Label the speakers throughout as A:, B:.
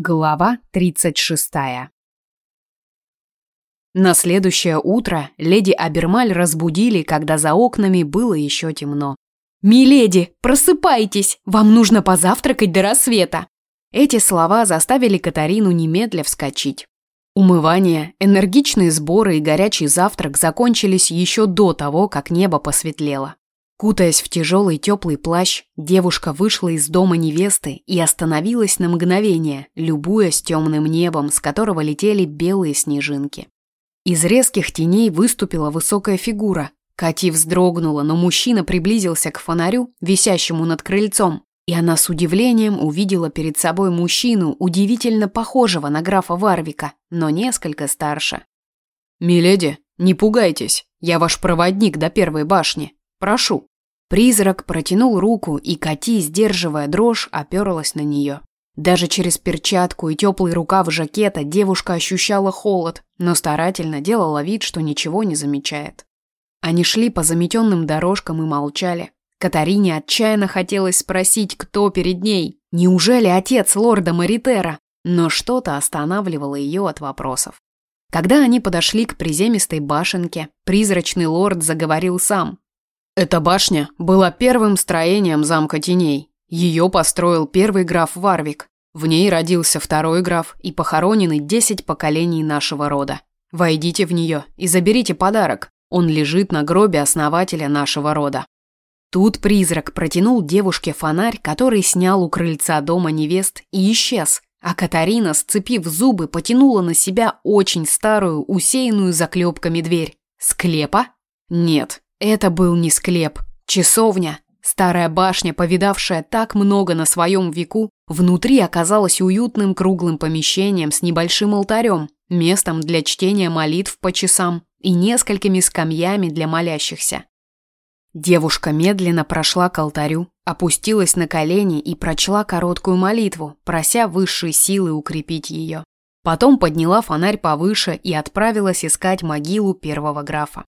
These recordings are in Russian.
A: Глава 36 На следующее утро леди Абермаль разбудили, когда за окнами было еще темно. «Миледи, просыпайтесь! Вам нужно позавтракать до рассвета!» Эти слова заставили Катарину немедля вскочить. Умывание, энергичные сборы и горячий завтрак закончились еще до того, как небо посветлело. Кутаясь в тяжелый теплый плащ, девушка вышла из дома невесты и остановилась на мгновение, любуясь темным небом, с которого летели белые снежинки. Из резких теней выступила высокая фигура. Кати вздрогнула, но мужчина приблизился к фонарю, висящему над крыльцом, и она с удивлением увидела перед собой мужчину, удивительно похожего на графа Варвика, но несколько старше.
B: «Миледи, не пугайтесь, я ваш проводник до первой башни», Прошу».
A: Призрак протянул руку, и Кати, сдерживая дрожь, оперлась на нее. Даже через перчатку и теплый рукав жакета девушка ощущала холод, но старательно делала вид, что ничего не замечает. Они шли по заметенным дорожкам и молчали. Катарине отчаянно хотелось спросить, кто перед ней. Неужели отец лорда Маритера? Но что-то останавливало ее от вопросов. Когда они подошли к приземистой башенке, призрачный лорд заговорил сам,
B: эта башня была первым строением замка теней. Ее построил первый граф Варвик. В ней родился второй граф и похоронены десять поколений нашего рода. Войдите в нее и заберите подарок. Он лежит на гробе основателя нашего рода.
A: Тут призрак протянул девушке фонарь, который снял у крыльца дома невест и исчез. А Катарина, сцепив зубы, потянула на себя очень старую, усеянную заклепками дверь. Склепа? Нет, это был не склеп, часовня. Старая башня, повидавшая так много на своем веку, внутри оказалась уютным круглым помещением с небольшим алтарем, местом для чтения молитв по часам и несколькими скамьями для молящихся. Девушка медленно прошла к алтарю, опустилась на колени и прочла короткую молитву, прося высшие силы укрепить ее. Потом подняла фонарь повыше и отправилась искать могилу первого графа.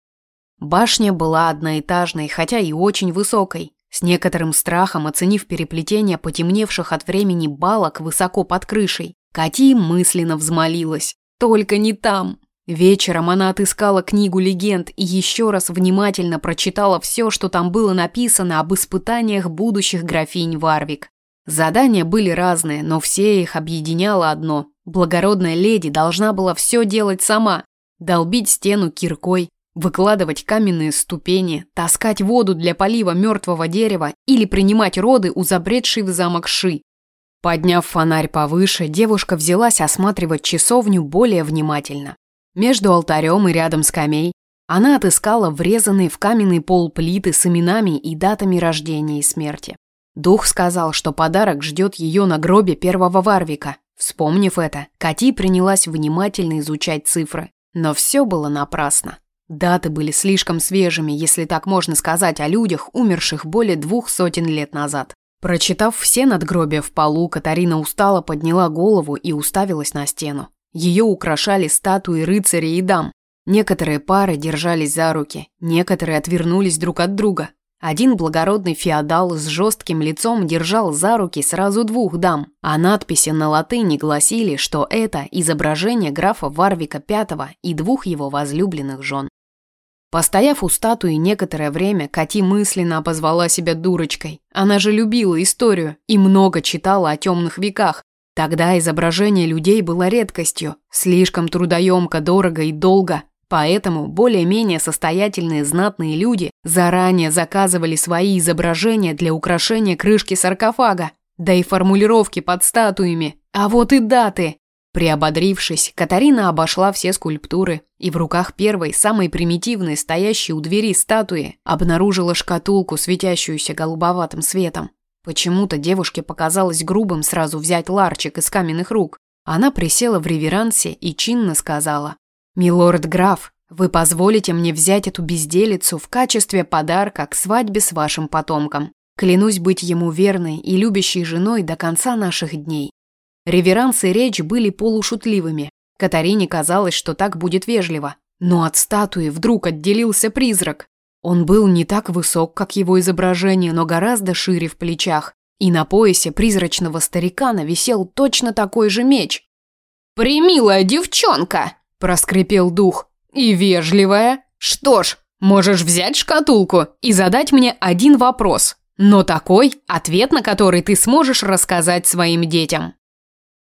A: Башня была одноэтажной, хотя и очень высокой. С некоторым страхом оценив переплетение потемневших от времени балок высоко под крышей, Кати мысленно взмолилась. Только не там. Вечером она отыскала книгу легенд и еще раз внимательно прочитала все, что там было написано об испытаниях будущих графинь Варвик. Задания были разные, но все их объединяло одно. Благородная леди должна была все делать сама. Долбить стену киркой, Выкладывать каменные ступени, таскать воду для полива мертвого дерева или принимать роды у забредшей в замок Ши. Подняв фонарь повыше, девушка взялась осматривать часовню более внимательно. Между алтарем и рядом скамей она отыскала врезанные в каменный пол плиты с именами и датами рождения и смерти. Дух сказал, что подарок ждет ее на гробе первого Варвика. Вспомнив это, Кати принялась внимательно изучать цифры. Но все было напрасно. Даты были слишком свежими, если так можно сказать о людях, умерших более двух сотен лет назад. Прочитав все надгробия в полу, Катарина устало подняла голову и уставилась на стену. Ее украшали статуи рыцарей и дам. Некоторые пары держались за руки, некоторые отвернулись друг от друга. Один благородный феодал с жестким лицом держал за руки сразу двух дам, а надписи на латыни гласили, что это изображение графа Варвика V и двух его возлюбленных жен. Постояв у статуи некоторое время, Кати мысленно позвала себя дурочкой. Она же любила историю и много читала о темных веках. Тогда изображение людей было редкостью, слишком трудоемко, дорого и долго. Поэтому более-менее состоятельные знатные люди заранее заказывали свои изображения для украшения крышки саркофага, да и формулировки под статуями. А вот и даты. Приободрившись, Катарина обошла все скульптуры и в руках первой, самой примитивной, стоящей у двери статуи, обнаружила шкатулку, светящуюся голубоватым светом. Почему-то девушке показалось грубым сразу взять ларчик из каменных рук. Она присела в реверансе и чинно сказала «Милорд граф, вы позволите мне взять эту безделицу в качестве подарка к свадьбе с вашим потомком. Клянусь быть ему верной и любящей женой до конца наших дней. Реверанс и речь были полушутливыми. Катарине казалось, что так будет вежливо. Но от статуи вдруг отделился призрак. Он был не так высок, как его изображение, но гораздо шире в плечах. и на поясе призрачного старикана висел точно такой же меч.
B: «Примилая девчонка!» – проскрипел дух. «И вежливая. Что ж, можешь взять шкатулку и задать мне один вопрос, но такой, ответ на который ты сможешь рассказать своим детям».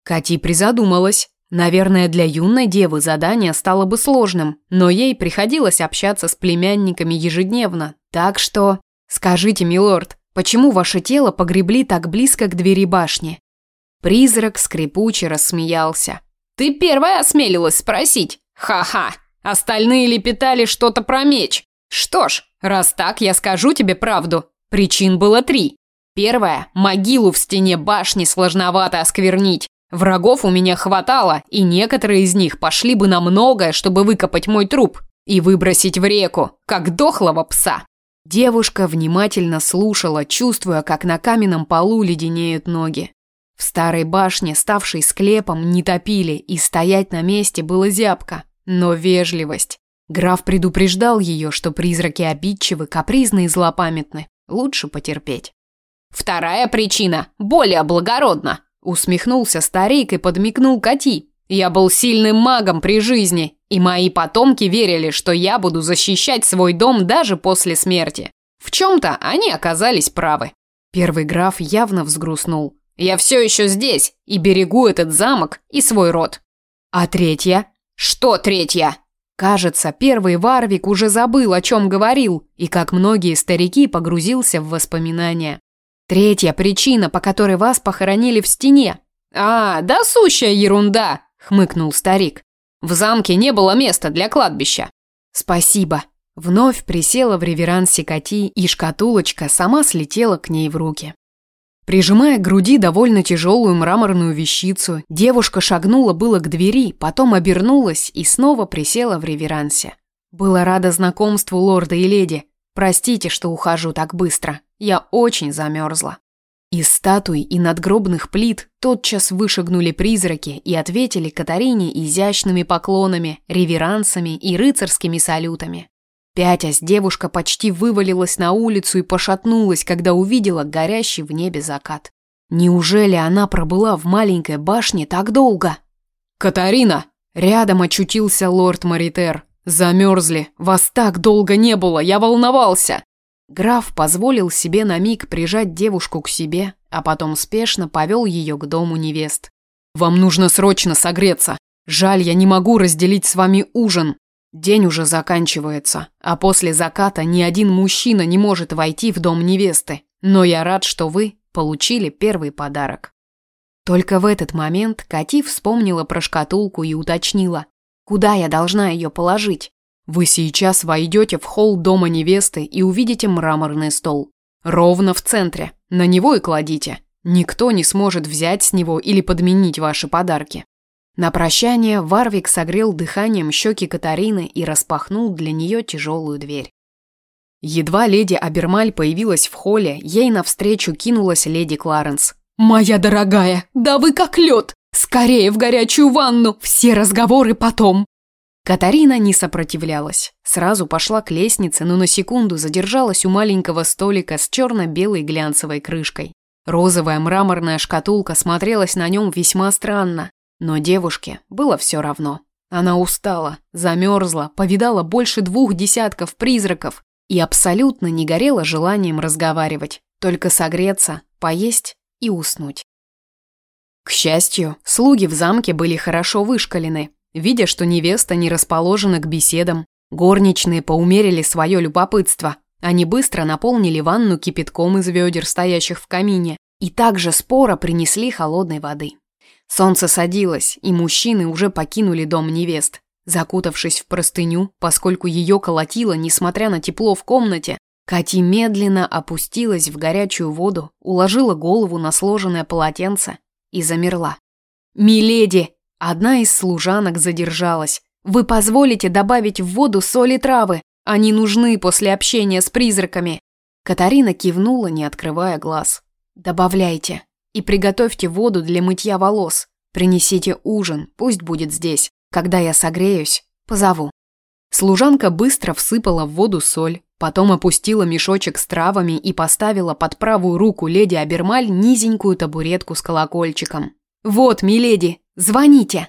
A: Кати призадумалась. Наверное, для юной девы задание стало бы сложным, но ей приходилось общаться с племянниками ежедневно. Так что, скажите, милорд, почему ваше тело погребли так близко к двери башни? Призрак скрипуче рассмеялся.
B: Ты первая осмелилась спросить. Ха-ха. Остальные лепетали что-то про меч. Что ж, раз так, я скажу тебе правду. Причин было три. Первая могилу в стене башни сложновато осквернить. Врагов у меня хватало, и некоторые из них пошли бы на многое, чтобы выкопать мой труп и выбросить в реку, как дохлого пса.
A: Девушка внимательно слушала, чувствуя, как на каменном полу леденеют ноги. В старой башне, ставшей склепом, не топили, и стоять на месте было зябко. Но вежливость. Граф предупреждал ее, что призраки обидчивы, капризны и злопамятны. Лучше потерпеть.
B: Вторая причина более благородна.
A: Усмехнулся старик и подмигнул Кати.
B: Я был сильным магом при жизни, и мои потомки верили, что я буду защищать свой дом даже после смерти. В чем-то они оказались правы.
A: Первый граф явно взгрустнул.
B: Я все еще здесь и берегу этот замок и свой род.
A: А третья?
B: Что третья?
A: Кажется, первый Варвик уже забыл, о чем говорил, и как многие старики погрузился в воспоминания. Третья причина, по которой вас похоронили в стене.
B: А, да сущая ерунда, хмыкнул старик. В замке не было места для кладбища.
A: Спасибо. Вновь присела в реверансе Кати, и шкатулочка сама слетела к ней в руки. Прижимая к груди довольно тяжелую мраморную вещицу, девушка шагнула было к двери, потом обернулась и снова присела в реверансе. Была рада знакомству лорда и леди. Простите, что ухожу так быстро. Я очень замерзла. Из статуй и надгробных плит тотчас вышагнули призраки и ответили Катарине изящными поклонами, реверансами и рыцарскими салютами. Пятясь, девушка почти вывалилась на улицу и пошатнулась, когда увидела горящий в небе закат. Неужели она пробыла в маленькой башне так долго?
B: «Катарина!»
A: Рядом очутился лорд Маритер. «Замерзли. Вас так долго не было. Я волновался!» Граф позволил себе на миг прижать девушку к себе, а потом спешно повел ее к дому невест. «Вам нужно срочно согреться. Жаль, я не могу разделить с вами ужин. День уже заканчивается, а после заката ни один мужчина не может войти в дом невесты. Но я рад, что вы получили первый подарок». Только в этот момент Кати вспомнила про шкатулку и уточнила, куда я должна ее положить. Вы сейчас войдете в холл дома невесты и увидите мраморный стол. Ровно в центре. На него и кладите. Никто не сможет взять с него или подменить ваши подарки. На прощание Варвик согрел дыханием щеки Катарины и распахнул для нее тяжелую дверь. Едва леди Абермаль появилась в холле, ей навстречу кинулась леди Кларенс.
B: «Моя дорогая, да вы как лед! Скорее в горячую ванну, все разговоры потом!»
A: Катарина не сопротивлялась. Сразу пошла к лестнице, но на секунду задержалась у маленького столика с черно-белой глянцевой крышкой. Розовая мраморная шкатулка смотрелась на нем весьма странно, но девушке было все равно. Она устала, замерзла, повидала больше двух десятков призраков и абсолютно не горела желанием разговаривать, только согреться, поесть и уснуть. К счастью, слуги в замке были хорошо вышкалены, Видя, что невеста не расположена к беседам, горничные поумерили свое любопытство. Они быстро наполнили ванну кипятком из ведер, стоящих в камине, и также споро принесли холодной воды. Солнце садилось, и мужчины уже покинули дом невест. Закутавшись в простыню, поскольку ее колотило, несмотря на тепло в комнате, Кати медленно опустилась в горячую воду, уложила голову на сложенное полотенце и замерла. «Миледи!» Одна из служанок задержалась. «Вы позволите добавить в воду соли травы? Они нужны после общения с призраками». Катарина кивнула, не открывая глаз. «Добавляйте. И приготовьте воду для мытья волос. Принесите ужин, пусть будет здесь. Когда я согреюсь, позову». Служанка быстро всыпала в воду соль,
B: Потом опустила мешочек с травами и поставила под правую руку леди Абермаль низенькую табуретку с колокольчиком. «Вот, миледи, звоните!»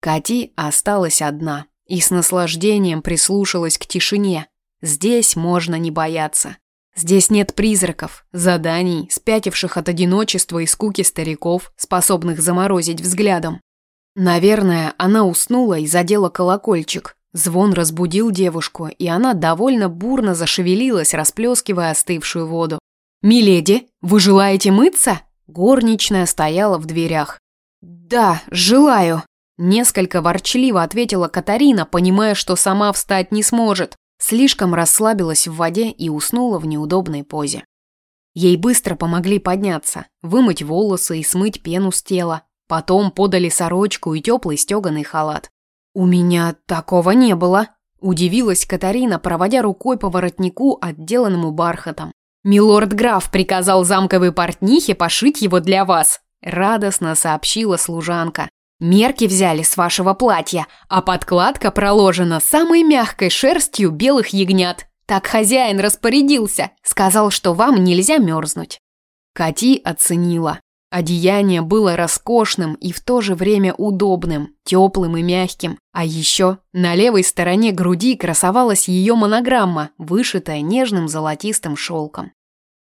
B: Кати осталась одна и с наслаждением прислушалась к тишине. Здесь можно не бояться. Здесь нет призраков, заданий, спятивших от одиночества и скуки стариков, способных заморозить взглядом. Наверное, она уснула и задела колокольчик. Звон разбудил девушку, и она довольно бурно зашевелилась, расплескивая остывшую воду. «Миледи, вы желаете мыться?» Горничная стояла в дверях. «Да, желаю», – несколько ворчливо ответила Катарина, понимая, что сама встать не сможет. Слишком расслабилась в воде и уснула в неудобной позе. Ей быстро помогли подняться, вымыть волосы и смыть пену с тела. Потом подали сорочку и теплый стеганый халат. «У меня такого не было», – удивилась Катарина, проводя рукой по воротнику, отделанному бархатом. «Милорд-граф приказал замковой портнихе пошить его для вас», – радостно сообщила служанка. Мерки взяли с вашего платья, а подкладка проложена самой мягкой шерстью белых ягнят. Так хозяин распорядился, сказал, что вам нельзя мерзнуть. Кати оценила. Одеяние было роскошным и в то же время удобным, теплым и мягким. А еще на левой стороне груди красовалась ее монограмма, вышитая нежным золотистым шелком.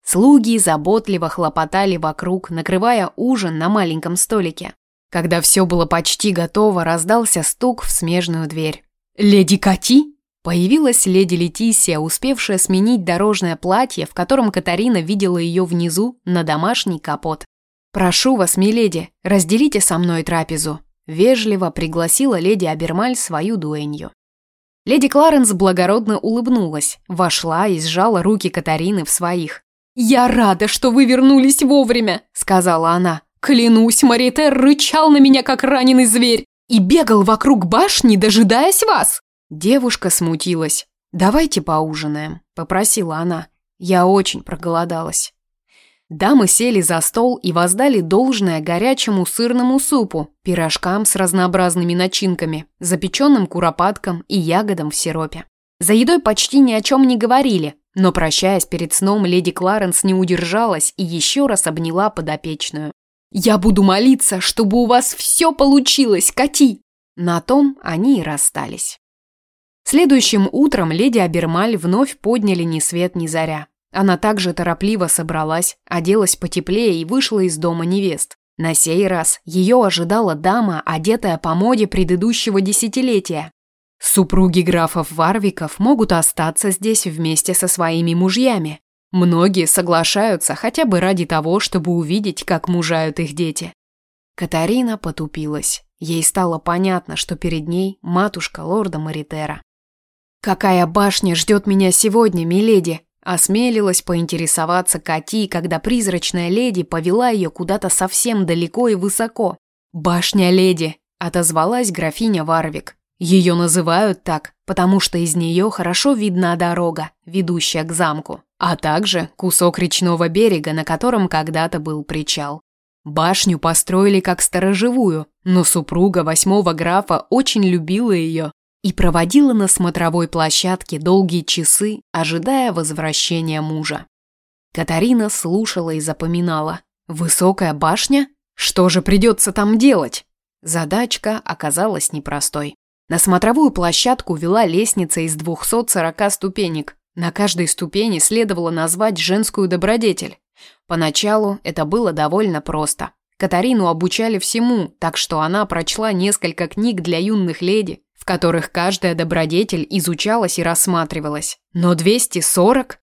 B: Слуги заботливо хлопотали вокруг, накрывая ужин на маленьком столике. Когда все было почти готово, раздался стук в смежную дверь. «Леди Кати?» Появилась леди Летисия, успевшая сменить дорожное платье, в котором Катарина видела ее внизу, на домашний капот. «Прошу вас, миледи, разделите со мной трапезу», – вежливо пригласила леди Абермаль свою дуэнью. Леди Кларенс благородно улыбнулась, вошла и сжала руки Катарины в своих. «Я рада, что вы вернулись вовремя», – сказала она. Клянусь, Маритер рычал на меня, как раненый зверь, и бегал вокруг башни, дожидаясь вас. Девушка смутилась. «Давайте поужинаем», – попросила она. Я очень проголодалась. Дамы сели за стол и воздали должное горячему сырному супу, пирожкам с разнообразными начинками, запеченным куропаткам и ягодам в сиропе. За едой почти ни о чем не говорили, но, прощаясь перед сном, леди Кларенс не удержалась и еще раз обняла подопечную. «Я буду молиться, чтобы у вас все получилось, Кати!» На том они и расстались. Следующим утром леди Абермаль вновь подняли ни свет ни заря. Она также торопливо собралась, оделась потеплее и вышла из дома невест. На сей раз ее ожидала дама, одетая по моде предыдущего десятилетия. Супруги графов Варвиков могут остаться здесь вместе со своими мужьями. Многие соглашаются хотя бы ради того, чтобы увидеть, как мужают их дети. Катарина потупилась. Ей стало понятно, что перед ней матушка лорда Маритера. «Какая башня ждет меня сегодня, миледи?» Осмелилась поинтересоваться Кати, когда призрачная леди повела ее куда-то совсем далеко и высоко. «Башня леди», – отозвалась графиня Варвик. Ее называют так, потому что из нее хорошо видна дорога, ведущая к замку а также кусок речного берега, на котором когда-то был причал. Башню построили как сторожевую, но супруга восьмого графа очень любила ее и проводила на смотровой площадке долгие часы, ожидая возвращения мужа. Катарина слушала и запоминала. «Высокая башня? Что же придется там делать?» Задачка оказалась непростой. На смотровую площадку вела лестница из 240 ступенек, на каждой ступени следовало назвать женскую добродетель. Поначалу это было довольно просто. Катарину обучали всему, так что она прочла несколько книг для юных леди, которых каждая добродетель изучалась и рассматривалась. Но 240?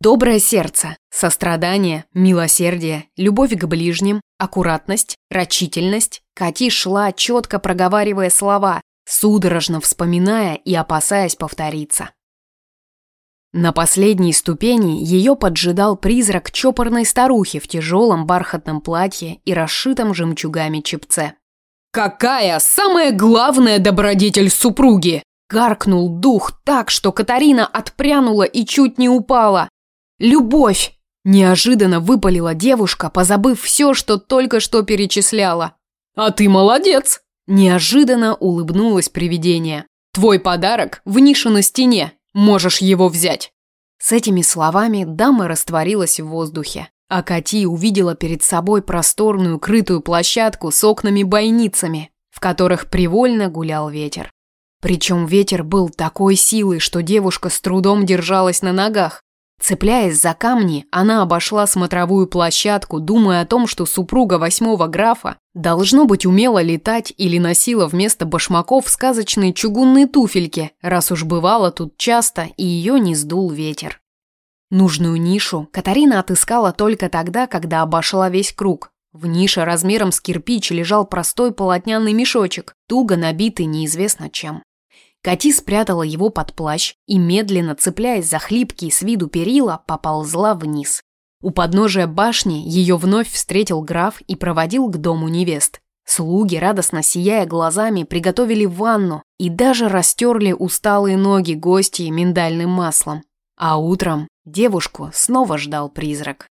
B: Доброе сердце, сострадание, милосердие, любовь к ближним, аккуратность, рачительность. Кати шла, четко проговаривая слова, судорожно вспоминая и опасаясь повториться. На последней ступени ее поджидал призрак чопорной старухи в тяжелом бархатном платье и расшитом жемчугами чепце. «Какая самая главная добродетель супруги?» Гаркнул дух так, что Катарина отпрянула и чуть не упала. «Любовь!» Неожиданно выпалила девушка, позабыв все, что только что перечисляла. «А ты молодец!» Неожиданно улыбнулось привидение. «Твой подарок в нише на стене. Можешь его взять.
A: С этими словами дама растворилась в воздухе, а Кати увидела перед собой просторную крытую площадку с окнами-бойницами, в которых привольно гулял ветер. Причем ветер был такой силой, что девушка с трудом держалась на ногах. Цепляясь за камни, она обошла смотровую площадку, думая о том, что супруга восьмого графа должно быть умела летать или носила вместо башмаков сказочные чугунные туфельки, раз уж бывала тут часто и ее не сдул ветер. Нужную нишу Катарина отыскала только тогда, когда обошла весь круг. В нише размером с кирпич лежал простой полотняный мешочек, туго набитый неизвестно чем. Кати спрятала его под плащ и, медленно цепляясь за хлипкие с виду перила, поползла вниз. У подножия башни ее вновь встретил граф и проводил к дому невест. Слуги, радостно сияя глазами, приготовили ванну и даже растерли усталые ноги гостей миндальным маслом. А утром девушку снова ждал призрак.